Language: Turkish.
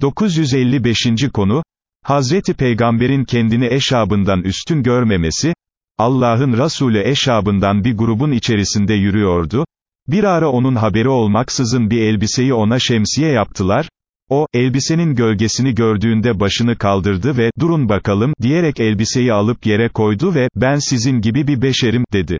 955. konu, Hazreti Peygamber'in kendini eşabından üstün görmemesi, Allah'ın Resulü eşabından bir grubun içerisinde yürüyordu, bir ara onun haberi olmaksızın bir elbiseyi ona şemsiye yaptılar, o, elbisenin gölgesini gördüğünde başını kaldırdı ve, durun bakalım, diyerek elbiseyi alıp yere koydu ve, ben sizin gibi bir beşerim, dedi.